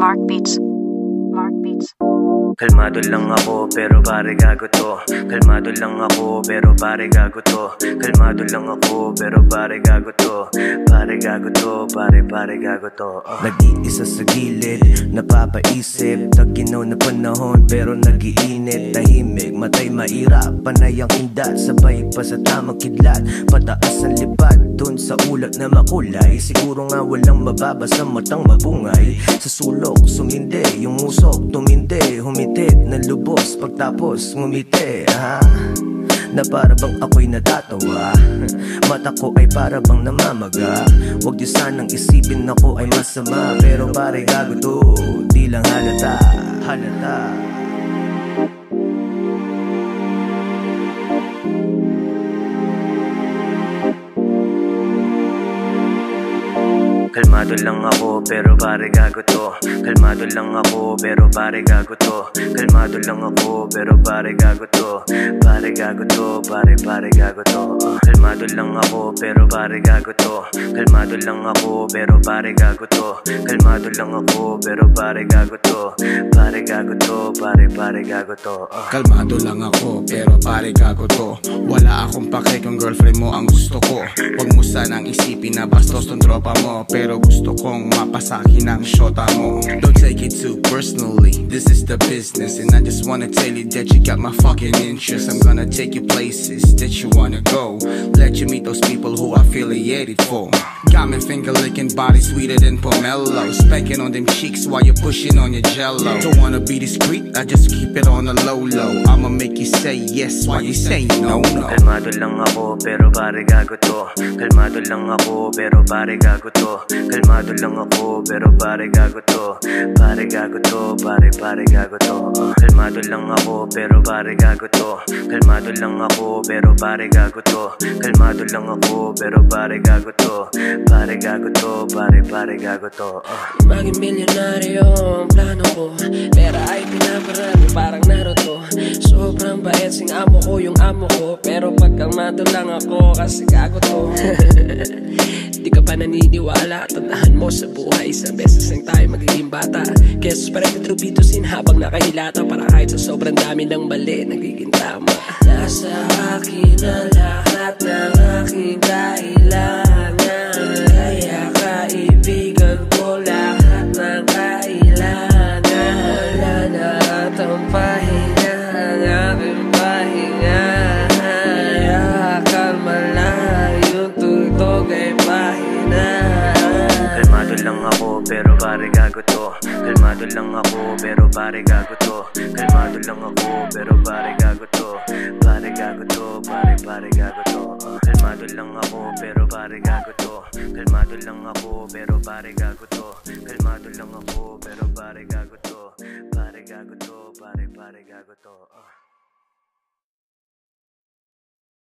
Mark Beats. Mark Beats. Kalmado lang ako pero pare gago to. Kalmado lang ako pero pare gago to. Kalmado lang ako pero pare gago to. Pare gago to, pare pare gago to. Uh. Nag-iisa sa gilid, napapaisip. Taginaw na panahon pero nagiinit. Tahimik, matay mairap Panay ang kindat, sabay pa sa tamang kidlat Pataas ang lipad, dun sa ulat na makulay. Siguro nga walang mababa sa matang mabungay. Sa sulok, sumindi, yung musok tumindi. Humindi Ngumiti na lubos pagtapos ngumiti ha? Na para bang ako'y natatawa? Mata ko ay para bang namamaga? Huwag niyo sanang isipin ako ay masama. Pero pare gago to, di lang halata Halata Listen. Kalmado lang ako pero pare gago to. Kalmado lang ako pero pare gago to. Kalmado lang ako pero pare gago to. Pare gago to, pare pare gago to. Uh. Kalmado lang ako pero pare gago to. Kalmado lang ako pero pare gago to. Kalmado lang ako pero pare gago to. Pare gago to, pare pare gago to. Uh. Kalmado lang ako pero pare gago to. Wala akong pake kung girlfriend mo ang gusto ko. Huwag mo sanang isipin na bastos tong tropa mo Pero gusto kong mapasakin ang shota mo Don't take it too personally This is the business. And I just wanna tell you that you got my fucking interest. I'm gonna take you places that you wanna go. Let you meet those people who affiliated for. Got me finger licking body sweeter than pomelo. Spanking on them cheeks while you're pushing on your jello. Don't wanna be discreet, I just keep it on the low low. I'ma make you say yes while you say no no. Kalmado lang ako pero pare gago to. Kalmado lang ako pero pare gago to. Kalmado lang ako pero pare gago to. Pare gago to, pare pare gago to. Uh. Kalmado lang ako pero pare gago to. Kalmado lang ako pero pare gago to. Kalmado lang ako pero pare gago to. Pare gago to, pare pare gago to. Uh. Maging milyonaryo ang plano ko. Pera ay pinaparami parang Naruto. Sobrang bait sing amo ko yung amo ko. Pero pag kalmado lang ako kasi gago to Di ka pa naniniwala? Tandaan mo sa buhay Isang beses lang tayo magiging bata. Sus pa rin trubidusin habang nakahilata Para kahit sa sobrang dami ng mali Nagiging tama. Nasa akin ang lahat lang ako pero pare gago to. Kalmado lang ako pero pare gago to. Kalmado lang ako pero pare gago to. Pare gago to, pare pare gago to. Kalmado lang ako pero pare gago to. Kalmado lang ako pero pare gago to. Kalmado lang ako pero pare gago to. Pare gago to, pare pare gago to. uh.